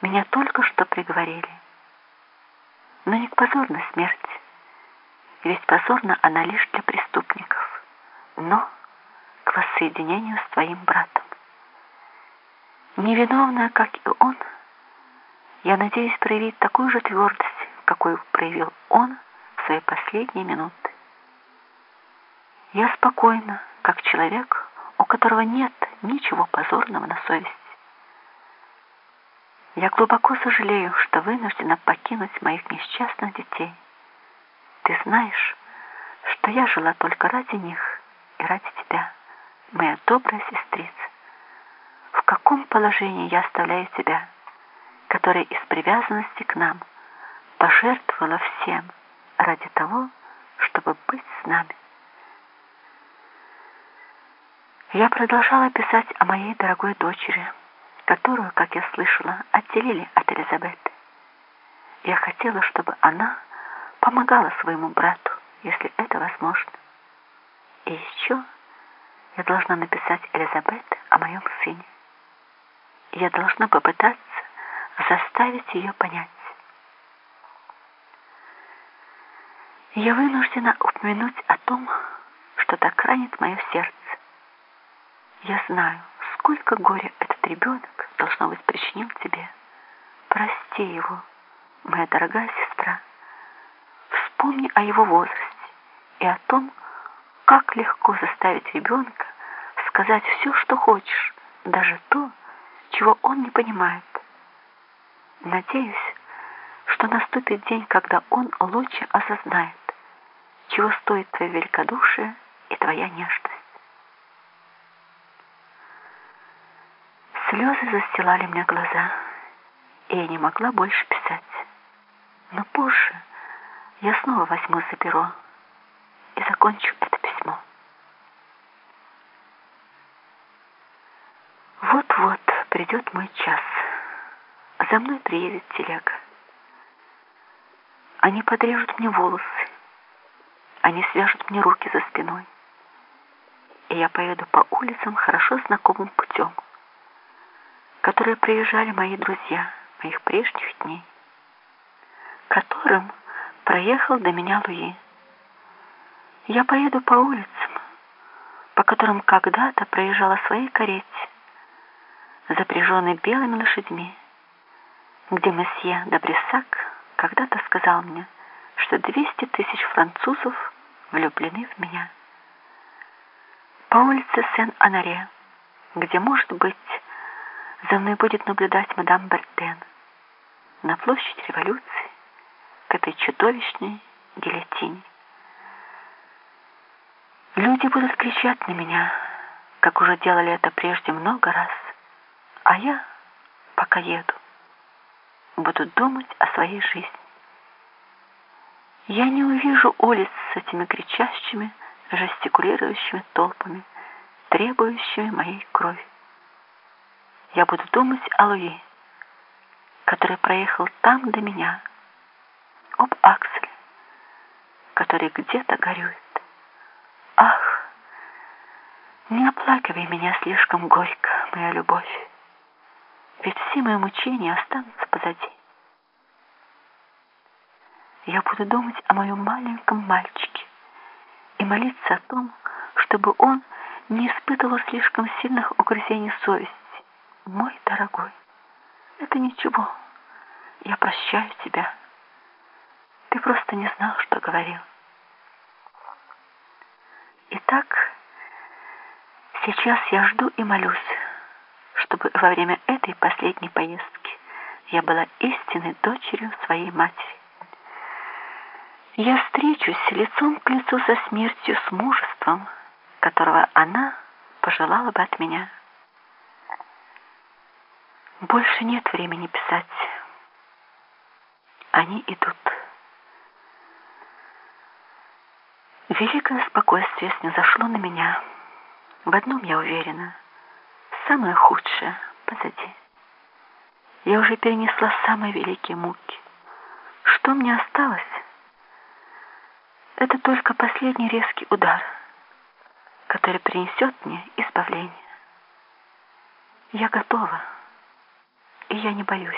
Меня только что приговорили. Но не к позорной смерти, ведь позорна она лишь для преступников, но к воссоединению с твоим братом. Невиновная, как и он, я надеюсь проявить такую же твердость, какую проявил он в свои последние минуты. Я спокойна, как человек, у которого нет ничего позорного на совести. Я глубоко сожалею, что вынуждена покинуть моих несчастных детей. Ты знаешь, что я жила только ради них и ради тебя, моя добрая сестрица. В каком положении я оставляю тебя, которая из привязанности к нам пожертвовала всем ради того, чтобы быть с нами. Я продолжала писать о моей дорогой дочери, которую, как я слышала, отделили от Элизабеты. Я хотела, чтобы она помогала своему брату, если это возможно. И еще я должна написать Элизабете о моем сыне. Я должна попытаться заставить ее понять. Я вынуждена упомянуть о том, что так ранит мое сердце. Я знаю, сколько горя этот ребенок, должно быть, причинил тебе. Прости его, моя дорогая сестра. Вспомни о его возрасте и о том, как легко заставить ребенка сказать все, что хочешь, даже то, чего он не понимает. Надеюсь, что наступит день, когда он лучше осознает, чего стоит твое великодушие и твоя нежность. Слезы застилали мне глаза, и я не могла больше писать. Но позже я снова возьму за перо и закончу это письмо. Вот-вот придет мой час. За мной приедет телега. Они подрежут мне волосы. Они свяжут мне руки за спиной. И я поеду по улицам хорошо знакомым путем которые приезжали мои друзья моих прежних дней, которым проехал до меня Луи. Я поеду по улицам, по которым когда-то проезжала своей карете, запряженной белыми лошадьми, где месье Добрисак когда-то сказал мне, что 200 тысяч французов влюблены в меня. По улице Сен-Анаре, где, может быть, за мной будет наблюдать мадам Бертен на площадь революции к этой чудовищной гильотине. Люди будут кричать на меня, как уже делали это прежде много раз, а я, пока еду, буду думать о своей жизни. Я не увижу улиц с этими кричащими, жестикулирующими толпами, требующими моей крови я буду думать о Луи, который проехал там до меня, об Акселе, который где-то горюет. Ах, не оплакивай меня слишком горько, моя любовь, ведь все мои мучения останутся позади. Я буду думать о моем маленьком мальчике и молиться о том, чтобы он не испытывал слишком сильных угрызений совести, мой дорогой, это ничего. Я прощаю тебя. Ты просто не знал, что говорил. Итак, сейчас я жду и молюсь, чтобы во время этой последней поездки я была истинной дочерью своей матери. Я встречусь лицом к лицу со смертью с мужеством, которого она пожелала бы от меня. Больше нет времени писать. Они идут. Великое спокойствие снизошло на меня. В одном я уверена. Самое худшее позади. Я уже перенесла самые великие муки. Что мне осталось? Это только последний резкий удар, который принесет мне избавление. Я готова и я не боюсь.